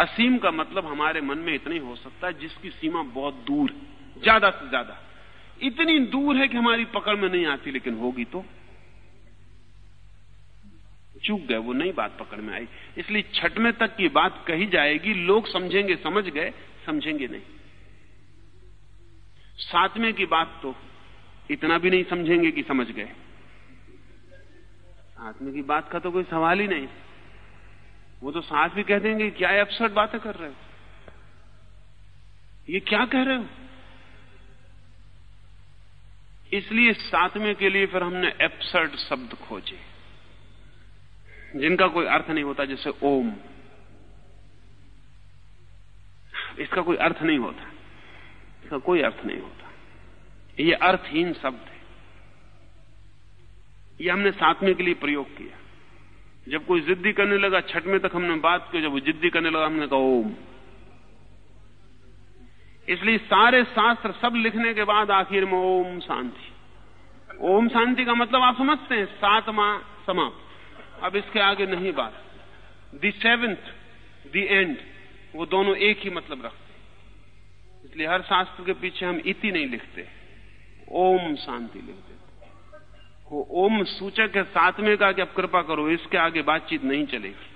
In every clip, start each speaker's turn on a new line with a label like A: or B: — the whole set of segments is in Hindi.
A: असीम का मतलब हमारे मन में इतना ही हो सकता है जिसकी सीमा बहुत दूर है, ज़्यादा से ज़्यादा। इतनी दूर है कि हमारी पकड़ में नहीं आती, लेकिन होगी तो। चूक गए, वो नई बात पकड़ में आई। इसलिए छठवें तक की बात कही जाएगी, लोग समझेंगे, समझ गए, समझेंगे नहीं। सातवें की बात तो इतना भी नहीं समझेंगे कि समझ गए। सातवें की बात का तो कोई सवाल ही नहीं। वो तो साथ भी कह देंगे, क्या एबसर्ड बातें कर रहे हो? ये क्या कह रहे हो? इसलिए सातवें के लिए फिर हमने एब्सर्ड शब्द खोजे, जिनका कोई अर्थ नहीं होता, जैसे ओम। इसका कोई अर्थ नहीं होता। इसका कोई अर्थ नहीं होता। ये अर्थहीन शब्द है। ये हमने सातवें के लिए प्रयोग किया। जब कोई जिद्दी करने लगा, छठ में तक हमने बात की, जब वो जिद्दी करने लगा, हमने कहा, ओम। इसलिए सारे शास्त्र सब लिखने के बाद आखिर में ओम शांति। ओम शांति का मतलब आप समझते हैं, सातवा समाप्त। अब इसके आगे नहीं बात। दी सेवेंथ दी एंड वो दोनों एक ही मतलब रखते इसलिए हर शास्त्र के पीछे हम इति नहीं लिखते। ओम शांति लिख देते वो ओम सूचक है साथ में का कि अब कृपा करो, इसके आगे बातचीत नहीं चलेगी।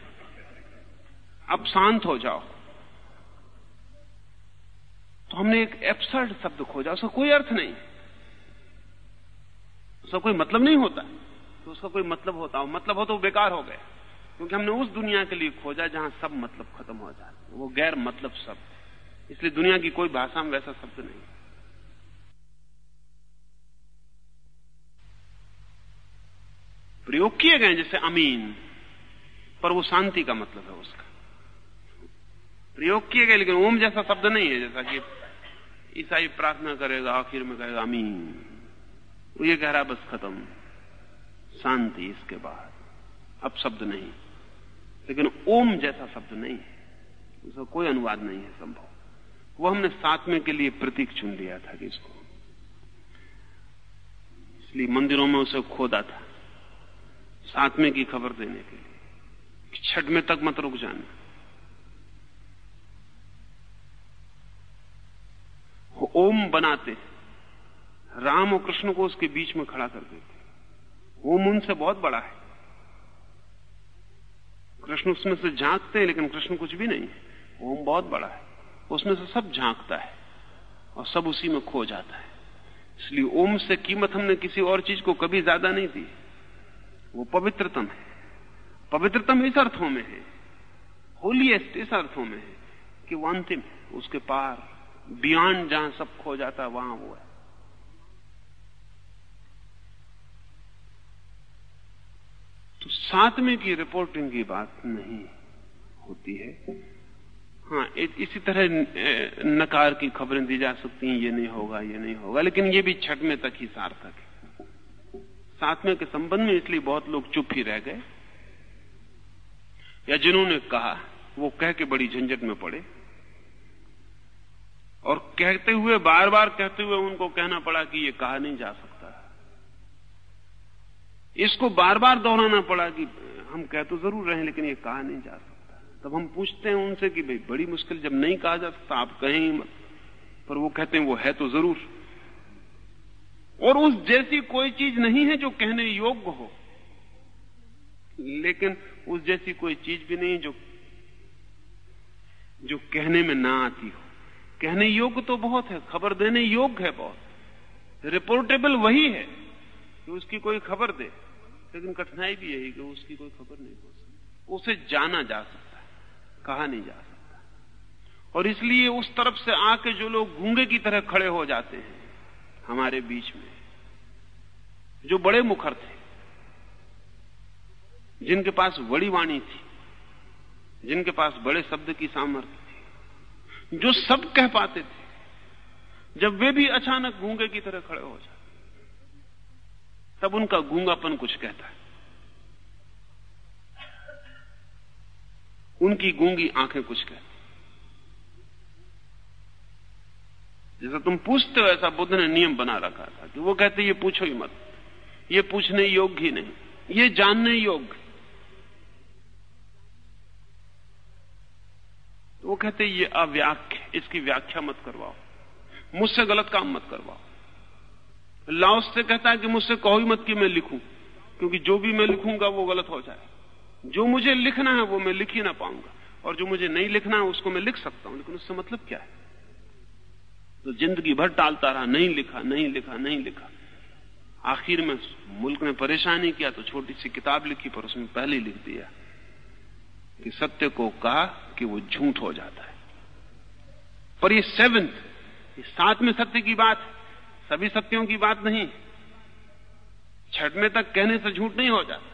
A: अब शांत हो जाओ। तो हमने एक एब्सर्ड शब्द खोजा, उसका कोई अर्थ नहीं। उसका कोई मतलब नहीं होता। तो उसका कोई मतलब होता हो मतलब हो तो बेकार हो गए। क्योंकि हमने उस दुनिया के लिए खोजा जहाँ सब मतलब खत्म हो जाते वो गैर मतलब शब्द। इसलिए दुनिया की कोई भाषा में वैसा शब्द नहीं। प्रयोग किए गए जैसे अमीन। पर वो शांति का मतलब है उसका। प्रयोग किए गए, लेकिन ओम जैसा शब्द नहीं है, जैसा कि ईसाई प्रार्थना करेगा, आखिर में कहेगा अमीन। वो ये कह रहा बस खत्म। शांति इसके बाद। अब शब्द नहीं। लेकिन ओम जैसा शब्द नहीं है। उसका कोई अनुवाद नहीं है संभव। वो हमने सातवें के लिए प्रतीक चुन लिया था कि इसको। इसलिए मंदिरों में उसे खोदा था। सातवें की खबर देने के लिए। छठवें तक मत रुक जाना। ओम बनाते राम और कृष्ण को उसके बीच में खड़ा कर देते ओम उनसे बहुत बड़ा है। कृष्ण उसमें से झांकते हैं, लेकिन कृष्ण कुछ भी नहीं है। ओम बहुत बड़ा है। उसमें से सब झांकता है और सब उसी में खो जाता है। इसलिए ओम से कीमत हमने किसी और चीज़ को कभी ज़्यादा नहीं दी। वो पवित्रतम है। पवित्रतम इस अर्थों में है होलीएस्ट इस अर्थों में है कि वो अंतिम है, उसके पार बियॉन्ड जहाँ सब खो जाता है, वहाँ वो है। तो सातवें की रिपोर्टिंग की बात नहीं होती है। हाँ इसी तरह नकार की खबरें दी जा सकती हैं, ये नहीं होगा, ये नहीं होगा, लेकिन ये भी छठवें तक ही सार्थक है। सातवें के संबंध में इसलिए बहुत लोग चुप ही रह गए। या जिन्होंने कहा, वो कह के बड़ी झंझट में पड़े। और कहते हुए बार बार कहते हुए उनको कहना पड़ा कि ये कहा नहीं जा सकता। इसको बार बार दोहराना पड़ा कि हम कह तो ज़रूर रहे लेकिन ये कहा नहीं जा सकता। तब हम पूछते हैं उनसे कि भाई, बड़ी मुश्किल जब नहीं कहा जा सकता, आप कहें ही मत। पर वो कहते हैं, वो है तो ज़रूर। और उस जैसी कोई चीज़ नहीं है जो कहने योग्य हो। लेकिन उस जैसी कोई चीज़ भी नहीं जो जो कहने में ना आती हो। कहने योग्य तो बहुत है, खबर देने योग्य है बहुत। रिपोर्टेबल वही है कि उसकी कोई खबर दे। लेकिन कठिनाई भी यही कि उसकी कोई खबर नहीं हो सकती। उसे जाना जा सकता है, कहा नहीं जा सकता। और इसलिए उस तरफ़ से आके जो लोग गूँगे की तरह खड़े हो जाते हैं हमारे बीच में, जो बड़े मुखर थे, जिनके पास बड़ी वाणी थी, जिनके पास बड़े शब्द की सामर्थ्य थी, जो सब कह पाते थे, जब वे भी अचानक गूँगे की तरह खड़े हो जाते, तब उनका गूंगापन कुछ कहता है। उनकी गूँगी आँखें कुछ कहती जैसा तुम पूछते हो, ऐसा बुद्ध ने नियम बना रखा था कि वो कहते ये पूछो ही मत। ये पूछने योग्य ही नहीं। ये जानने योग्य। तो वो कहते ये अव्याख्य इसकी व्याख्या मत करवाओ। मुझसे गलत काम मत करवाओ। लाओस से कहता है कि मुझसे कहो ही मत कि मैं लिखूं, क्योंकि जो भी मैं लिखूँगा, वो गलत हो जाए। जो मुझे लिखना है, वो मैं लिख ही ना पाऊँगा। और जो मुझे नहीं लिखना है, उसको मैं लिख सकता हूँ। लेकिन उससे मतलब क्या है? तो ज़िंदगी भर टालता रहा, नहीं लिखा नहीं लिखा नहीं लिखा। आखिर में मुल्क ने परेशानी किया तो छोटी सी किताब लिखी, पर उसमें पहले लिख दिया कि सत्य को कहा कि वो झूठ हो जाता है। पर ये सेवेंथ ये सातवें सत्य की बात सभी सत्यों की बात नहीं। छठ में तक कहने से झूठ नहीं हो जाता।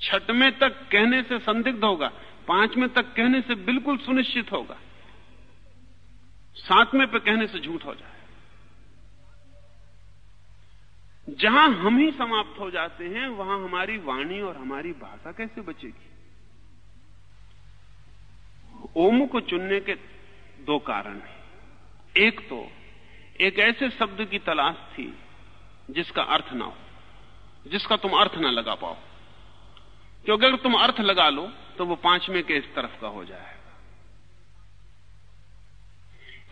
A: छठ में तक कहने से संदिग्ध होगा। पाँचवें तक कहने से बिल्कुल सुनिश्चित होगा। सातवें पे कहने से झूठ हो जाए। जहाँ हम ही समाप्त हो जाते हैं, वहाँ हमारी वाणी और हमारी भाषा कैसे बचेगी? ओम को चुनने के दो कारण हैं। एक तो एक ऐसे शब्द की तलाश थी जिसका अर्थ ना हो, जिसका तुम अर्थ ना लगा पाओ। क्योंकि अगर तुम अर्थ लगा लो तो वो पाँचवें के इस तरफ़ का हो जाए।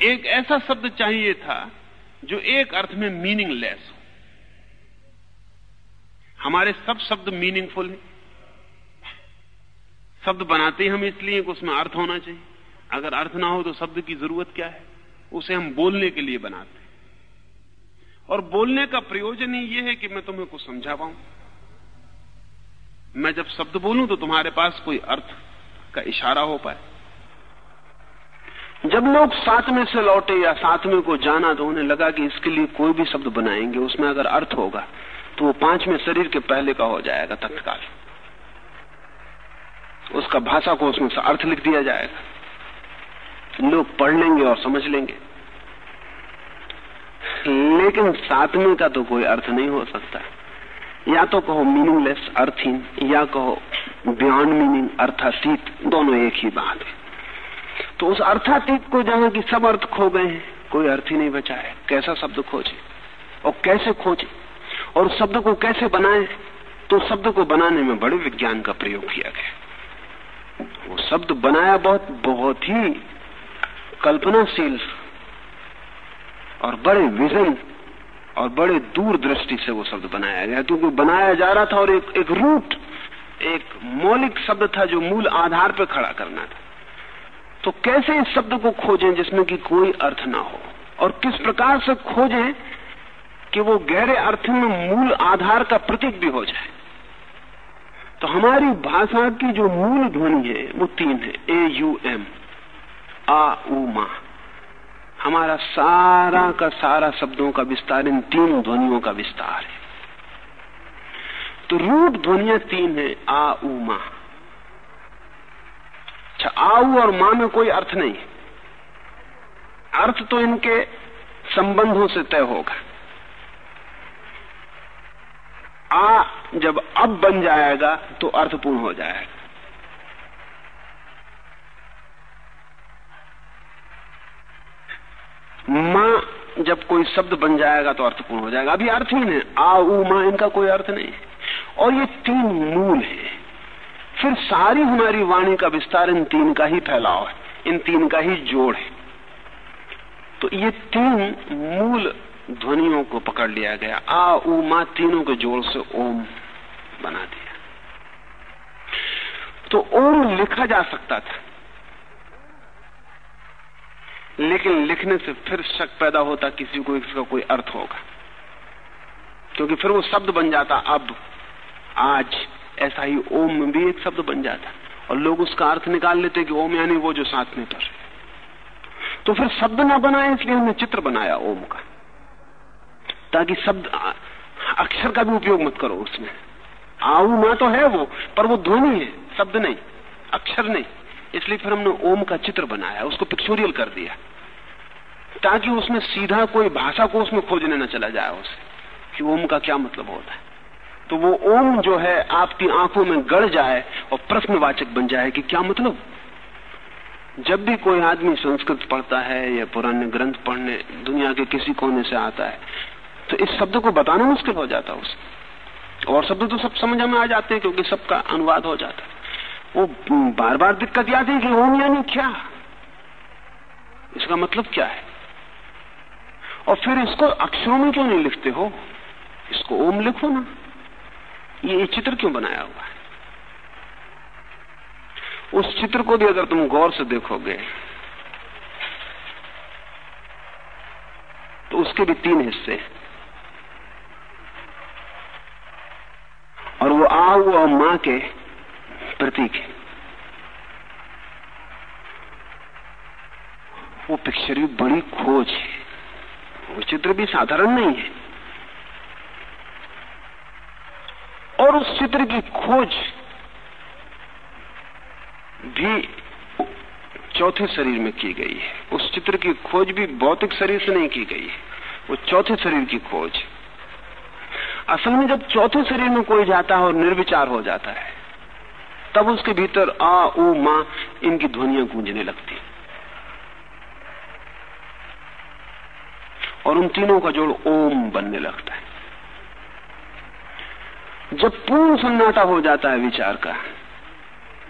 A: एक ऐसा शब्द चाहिए था जो एक अर्थ में मीनिंगलेस हो। हमारे सब शब्द मीनिंगफुल हैं। शब्द बनाते हम इसलिए कि उसमें अर्थ होना चाहिए। अगर अर्थ ना हो तो शब्द की ज़रूरत क्या है? उसे हम बोलने के लिए बनाते हैं। और बोलने का प्रयोजन ही यह है कि मैं तुम्हें कुछ समझा पाऊँ। मैं जब शब्द बोलूँ तो तुम्हारे पास कोई अर्थ का इशारा हो पाए। जब लोग सातवें से लौटे या सातवें को जाना तो उन्हें लगा कि इसके लिए कोई भी शब्द बनाएँगे, उसमें अगर अर्थ होगा तो वो पाँचवें शरीर के पहले का हो जाएगा तत्काल। उसका भाषा को उसमें अर्थ लिख दिया जाएगा। लोग पढ़ लेंगे और समझ लेंगे। लेकिन सातवें का तो कोई अर्थ नहीं हो सकता। या तो कहो मीनिंगलेस अर्थहीन या कहो बियॉन्ड मीनिंग अर्थातीत दोनों एक ही बात है। तो उस अर्थातीत को जहाँ की सब अर्थ खो गए हैं, कोई अर्थ ही नहीं बचा है। कैसा शब्द खोजे और कैसे खोजे और शब्द को कैसे बनाए तो शब्द को बनाने में बड़े विज्ञान का प्रयोग किया गया। वो शब्द बनाया बहुत बहुत ही कल्पनाशील और बड़े विजन और बड़े दूरदृष्टि से वो शब्द बनाया गया, क्योंकि बनाया जा रहा था और एक एक रूट, एक मौलिक शब्द था जो मूल आधार पर खड़ा करना था। तो कैसे इस शब्द को खोजें जिसमें कि कोई अर्थ ना हो? और किस प्रकार से खोजें कि वो गहरे अर्थ में मूल आधार का प्रतीक भी हो जाए? तो हमारी भाषा की जो मूल ध्वनि है, वो तीन है। ए यू एम आ उ मा। हमारा सारा का सारा शब्दों का विस्तार, इन तीन ध्वनियों का विस्तार है। तो रूप ध्वनिया तीन है, आ उ मा। अच्छा आऊ और माँ में कोई अर्थ नहीं अर्थ तो इनके संबंधों से तय होगा। आ, जब अब बन जाएगा तो अर्थपूर्ण हो जाएगा। माँ, जब कोई शब्द बन जाएगा तो अर्थपूर्ण हो जाएगा। अभी अर्थ ही। नहीं आ उ माँ, इनका कोई अर्थ नहीं और ये तीन मूल है। फिर सारी हमारी वाणी का विस्तार इन तीन का ही फैलाव है, इन तीन का ही जोड़ है। तो ये तीन मूल ध्वनियों को पकड़ लिया गया। आ, उ, मा तीनों के जोड़ से ओम बना दिया। तो ओम लिखा जा सकता था, लेकिन लिखने से फिर शक पैदा होता किसी को इसका कोई अर्थ होगा। क्योंकि फिर वो शब्द बन जाता, अब, आज। ऐसा ही ओम भी एक शब्द बन जाता है। और लोग उसका अर्थ निकाल लेते कि ओम यानी वो जो साथ में पर। तो फिर शब्द ना बनाए, इसलिए हमने चित्र बनाया ओम का। ताकि शब्द अक्षर का भी उपयोग मत करो उसमें। आऊ ना तो है वो, पर वो ध्वनि है, शब्द नहीं, अक्षर नहीं। इसलिए फिर हमने ओम का चित्र बनाया, उसको पिक्चोरियल कर दिया। ताकि उसमें सीधा कोई भाषा को उसमें खोजने न चला जाए उसे। कि ओम का क्या मतलब होता है। तो वो ओम जो है आपकी आँखों में गड़ जाए और प्रश्नवाचक बन जाए कि क्या मतलब? जब भी कोई आदमी संस्कृत पढ़ता है या पुराने ग्रंथ पढ़ने, दुनिया के किसी कोने से आता है तो इस शब्द को बताना मुश्किल हो जाता है उसे। और शब्द तो सब समझ में आ जाते हैं क्योंकि सबका अनुवाद हो जाता है। वो बार बार दिक्कत याद है कि ओम यानी क्या? इसका मतलब क्या है? और फिर इसको अक्षरों में क्यों नहीं लिखते हो? इसको ओम लिखो ना। ये चित्र क्यों बनाया हुआ है? उस चित्र को भी अगर तुम गौर से देखोगे तो उसके भी तीन हिस्से और वो आऊ और माँ के प्रतीक है। वो पिक्चर भी बड़ी खोज है। वो चित्र भी साधारण नहीं है और उस चित्र की खोज भी चौथे शरीर में की गई है। उस चित्र की खोज भी भौतिक शरीर से नहीं की गई है। वो चौथे शरीर की खोज। असल में जब चौथे शरीर में कोई जाता है और निर्विचार हो जाता है, तब उसके भीतर आ ऊ माँ, इनकी ध्वनियाँ गूंजने लगती। और उन तीनों का जोड़ ओम बनने लगता है। जब पूर्ण सन्नाटा हो जाता है विचार का,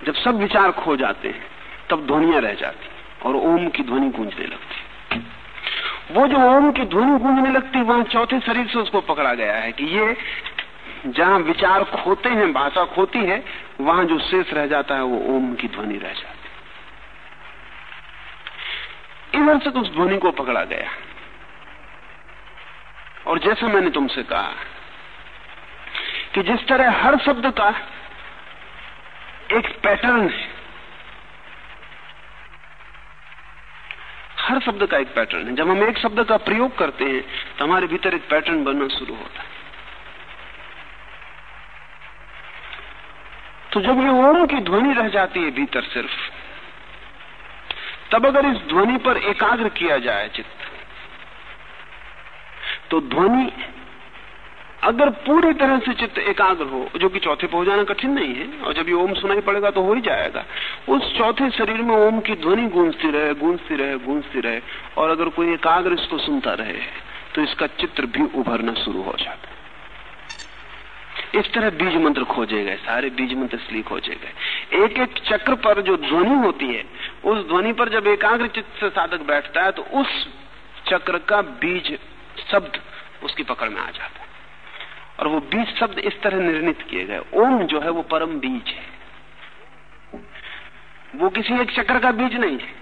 A: जब सब विचार खो जाते हैं, तब ध्वनियाँ रह जाती और ओम की ध्वनि गूंजने लगती वो जो ओम की ध्वनि गूंजने लगती वहाँ चौथे शरीर से उसको पकड़ा गया है कि ये जहाँ विचार खोते हैं, भाषा खोती है, वहाँ जो शेष रह जाता है, वो ओम की ध्वनि रह जाती इधर से तो उस ध्वनि को पकड़ा गया। और जैसा मैंने तुमसे कहा कि जिस तरह हर शब्द का एक पैटर्न है, हर शब्द का एक पैटर्न है। जब हम एक शब्द का प्रयोग करते हैं तो हमारे भीतर एक पैटर्न बनना शुरू होता है। तो जब ये ओम की ध्वनि रह जाती है भीतर सिर्फ़, तब अगर इस ध्वनि पर एकाग्र किया जाए चित्त तो ध्वनि अगर पूरी तरह से चित्त एकाग्र हो, जो कि चौथे पर हो जाना कठिन नहीं है, और जब ये ओम सुनाई पड़ेगा तो हो ही जाएगा। उस चौथे शरीर में ओम की ध्वनि गूंजती रहे गूंजती रहे गूंजती रहे, और अगर कोई एकाग्र इसको सुनता रहे तो इसका चित्र भी उभरना शुरू हो जाता है। इस तरह बीज मंत्र खोजे गए, सारे बीज मंत्र इसलिए खोजे गए। एक एक चक्र पर जो ध्वनि होती है, उस ध्वनि पर जब एकाग्र चित्त से साधक बैठता है तो उस चक्र का बीज, शब्द उसकी पकड़ में आ जाता है। और वो बीज शब्द इस तरह निर्णित किए गए। ओम जो है वो परम बीज है। वो किसी एक चक्र का बीज नहीं है।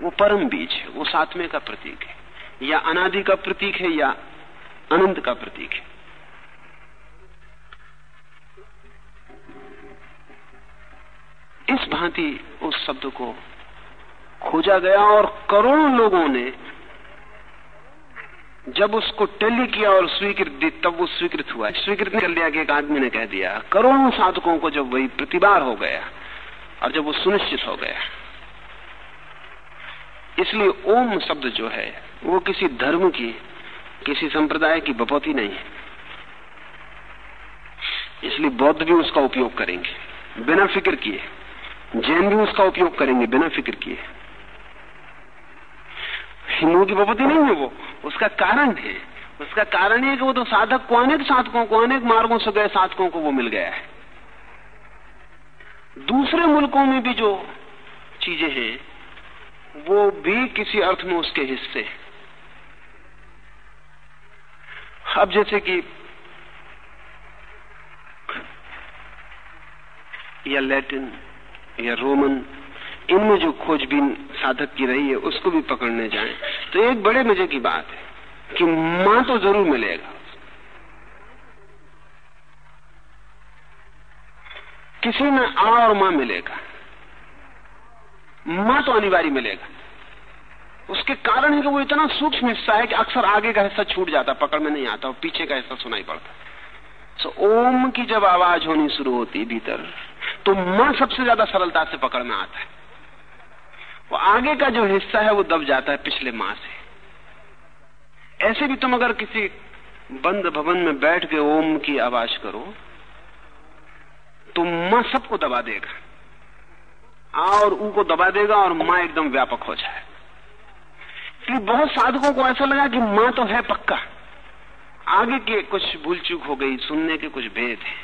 A: वो परम बीज है। वो सातवें का प्रतीक है। या अनादि का प्रतीक है या अनंत का प्रतीक है। इस भांति उस शब्द को खोजा गया और करोड़ों लोगों ने जब उसको टेली किया और स्वीकृत दी, तब वो स्वीकृत हुआ। स्वीकृत कर लिया कि एक आदमी ने कह दिया, करोड़ों साधकों को जब वही प्रतिबार हो गया और जब वो सुनिश्चित हो गया। इसलिए ओम शब्द जो है, वो किसी धर्म की, किसी संप्रदाय की बपौती नहीं है। इसलिए बौद्ध भी उसका उपयोग करेंगे। बिना फ़िक्र किए, जैन भी उसका उपयोग करेंगे, बिना फ़िक्र किए। हिंदुओं की बपति नहीं है वो। उसका कारण है। उसका कारण है कि वो तो साधक को अनेक साधकों को, अनेक मार्गों से गए साधकों को वो मिल गया है। दूसरे मुल्कों में भी जो चीज़ें हैं, वो भी किसी अर्थ में उसके हिस्से अब जैसे कि या लैटिन या रोमन इनमें जो खोजबीन साधक की रही है, उसको भी पकड़ने जाएँ। तो एक बड़े मज़े की बात है कि माँ तो ज़रूर मिलेगा। किसी में आ और माँ मिलेगा। माँ तो अनिवार्य मिलेगा। उसके कारण है कि वो इतना सूक्ष्म हिस्सा है कि अक्सर आगे का हिस्सा छूट जाता, पकड़ में नहीं आता और पीछे का हिस्सा सुनाई पड़ता। तो ओम की जब आवाज़ होनी शुरू होती भीतर तो माँ सबसे ज़्यादा सरलता से पकड़ में आता है। वो आगे का जो हिस्सा है वो दब जाता है पिछले माह से। ऐसे भी तुम अगर किसी बंद भवन में बैठ के ओम की आवाज़ करो तो माँ सबको दबा देगा। आ और ऊ को दबा देगा और माँ एकदम व्यापक हो जाए। इसलिए बहुत साधकों को ऐसा लगा कि माँ तो है पक्का। आगे के कुछ भूल चूक हो गई, सुनने के कुछ भेद है।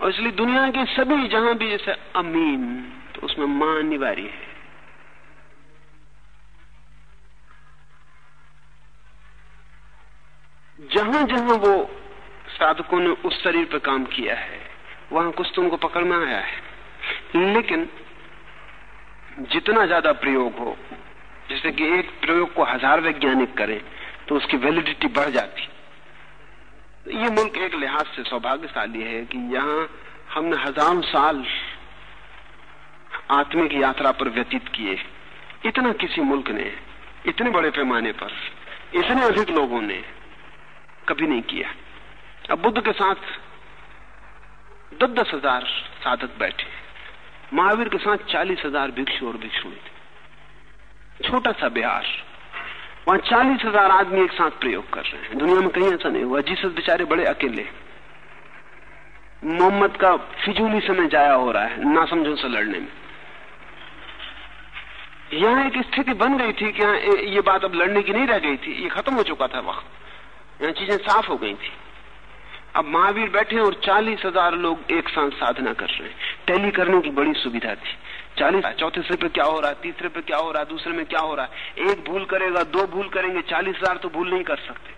A: और इसलिए दुनिया के सभी जहाँ भी जैसे अमीन तो उसमें माँ अनिवार्य है। जहाँ जहाँ वो साधकों ने उस शरीर पर काम किया है, वहाँ कुछ तुमको पकड़ में आया है। लेकिन जितना ज़्यादा प्रयोग हो, जैसे कि एक प्रयोग को हज़ार वैज्ञानिक करें तो उसकी वैलिडिटी बढ़ जाती। ये मुल्क एक लिहाज से सौभाग्यशाली है कि यहाँ हमने हज़ारों साल आत्मिक यात्रा पर व्यतीत किए। इतना किसी मुल्क ने, इतने बड़े पैमाने पर, इतने अधिक लोगों ने कभी नहीं किया। अब बुद्ध के साथ दस दस हज़ार साधक बैठे। महावीर के साथ चालीस हज़ार भिक्षु और भिक्षुएँ थे। छोटा सा बिहार। वहाँ चालीस हज़ार आदमी एक साथ प्रयोग कर रहे हैं। दुनिया में कहीं ऐसा नहीं हुआ। जीसस बेचारे बड़े अकेले। मोहम्मद का फिजूली समय जाया हो रहा है ना समझो से लड़ने में। यहाँ एक स्थिति बन गई थी कि ये बात अब लड़ने की नहीं रह गई थी। ये खत्म हो चुका था वक्त। यहाँ चीज़ें साफ़ हो गई थी। अब महावीर बैठे और चालीस हज़ार लोग एक साथ साधना कर रहे हैं। टैली करने की बड़ी सुविधा थी। चालीस चौथे सिर पे क्या हो रहा है, तीसरे पे क्या हो रहा है, दूसरे में क्या हो रहा है? एक भूल करेगा, दो भूल करेंगे, चालीस हज़ार तो भूल नहीं कर सकते।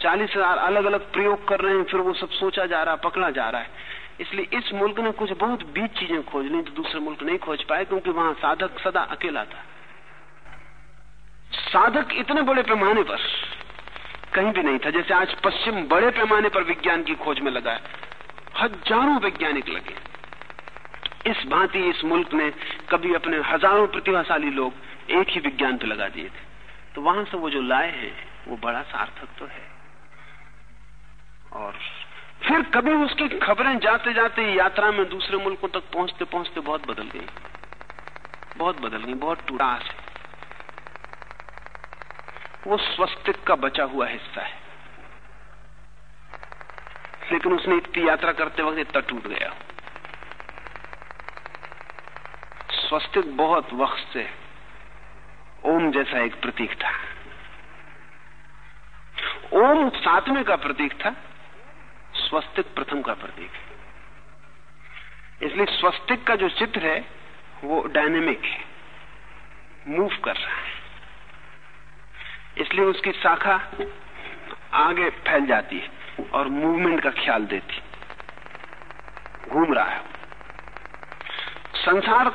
A: चालीस हज़ार अलग अलग प्रयोग कर रहे हैं, फिर वो सब सोचा जा रहा है, पकड़ा जा रहा है। इसलिए इस मुल्क ने कुछ बहुत बीच चीज़ें खोज ली तो दूसरे मुल्क नहीं खोज पाए, क्योंकि वहाँ साधक सदा अकेला था। साधक इतने बड़े पैमाने पर कहीं भी नहीं था। जैसे आज पश्चिम बड़े पैमाने पर विज्ञान की खोज में लगा है। हज़ारों वैज्ञानिक लगे इस भांति इस मुल्क ने कभी अपने हज़ारों प्रतिभाशाली लोग एक ही विज्ञान पे लगा दिए थे। तो वहाँ से वो जो लाए हैं, वो बड़ा सार्थक तो है। और फिर कभी उसकी खबरें जाते जाते यात्रा में दूसरे मुल्कों तक पहुँचते पहुँचते बहुत बदल गई। बहुत बदल गई, बहुत टूटास है वो स्वस्तिक का बचा हुआ हिस्सा है। लेकिन उसने इतनी यात्रा करते वक्त इतना टूट गया। स्वस्तिक बहुत वक्त से ओम जैसा एक प्रतीक था। ओम सातवें का प्रतीक था स्वस्तिक प्रथम का प्रतीक है। इसलिए स्वस्तिक का जो चित्र है, वो डायनेमिक है। मूव कर रहा है। इसलिए उसकी शाखा आगे फैल जाती है और मूवमेंट का ख्याल देती घूम रहा है। संसार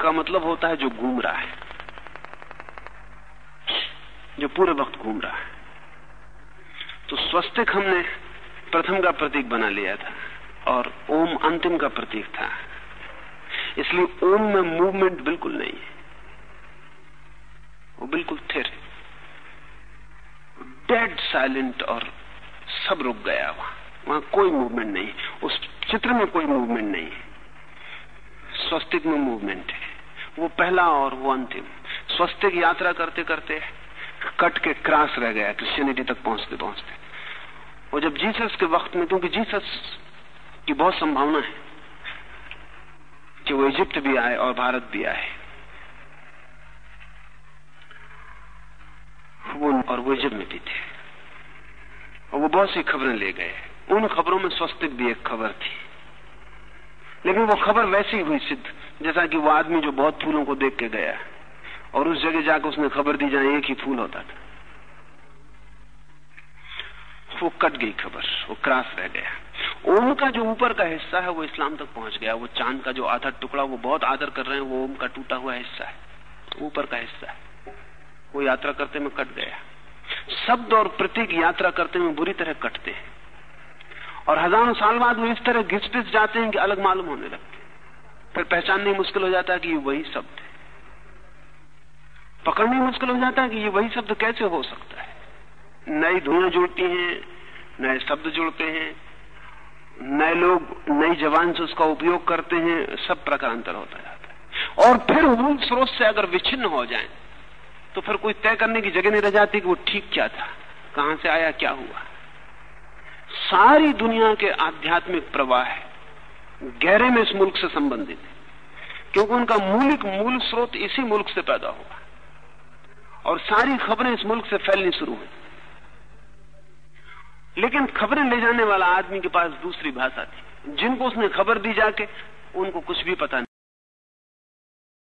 A: का मतलब होता है जो घूम रहा है। जो पूरे वक्त घूम रहा है। तो स्वस्तिक हमने प्रथम का प्रतीक बना लिया था और ओम अंतिम का प्रतीक था। इसलिए ओम में मूवमेंट बिल्कुल नहीं है। वो बिल्कुल थिर है। डेड साइलेंट और सब रुक गया वहाँ। वहाँ कोई मूवमेंट नहीं। उस चित्र में कोई मूवमेंट नहीं है। स्वस्तिक में मूवमेंट है। वो पहला और वो अंतिम। स्वस्तिक यात्रा करते करते कट के क्रॉस रह गया क्रिश्चियनिटी तक पहुँचते पहुँचते। और जब जीसस के वक्त में, क्योंकि जीसस की बहुत संभावना है कि वो इजिप्ट भी आए और भारत भी आए। वो और वो इजिप्ट में भी थे। और वो बहुत सी खबरें ले गए। उन खबरों में स्वस्तिक भी एक खबर थी। लेकिन वो खबर वैसी हुई सिद्ध, जैसा कि वो आदमी जो बहुत फूलों को देख के गया और उस जगह जाकर उसने खबर दी जहाँ एक ही फूल होता था। वो कट गई खबर, वो क्रॉस रह गया। ओम का जो ऊपर का हिस्सा है, वो इस्लाम तक पहुँच गया। वो चाँद का जो आधा टुकड़ा, वो बहुत आदर कर रहे हैं, वो ओम का टूटा हुआ हिस्सा है। ऊपर का हिस्सा है। वो यात्रा करते में कट गया। शब्द और प्रतीक यात्रा करते में बुरी तरह कटते हैं। और हज़ारों साल बाद वो इस तरह घिस पिस जाते हैं कि अलग मालूम होने लगते फिर पहचानने मुश्किल हो जाता है कि ये वही शब्द है। पकड़ने मुश्किल हो जाता है कि ये वही शब्द कैसे हो सकता है? नई धुएँ जुड़ती हैं, नए शब्द जुड़ते हैं, नए लोग, नई जवान से उसका उपयोग करते हैं, सब प्रकार अंतर होता जाता है। और फिर मूल स्रोत से अगर विच्छिन्न हो जाए तो फिर कोई तय करने की जगह नहीं रह जाती कि वो ठीक क्या था, कहाँ से आया, क्या हुआ। सारी दुनिया के आध्यात्मिक प्रवाह गहरे में इस मुल्क से संबंधित है, क्योंकि उनका मूलिक मूल स्रोत इसी मुल्क से पैदा हुआ। और सारी खबरें इस मुल्क से फैलनी शुरू हुई। लेकिन खबरें ले जाने वाला आदमी के पास दूसरी भाषा थी,
B: जिनको उसने खबर दी जाके, उनको कुछ भी पता नहीं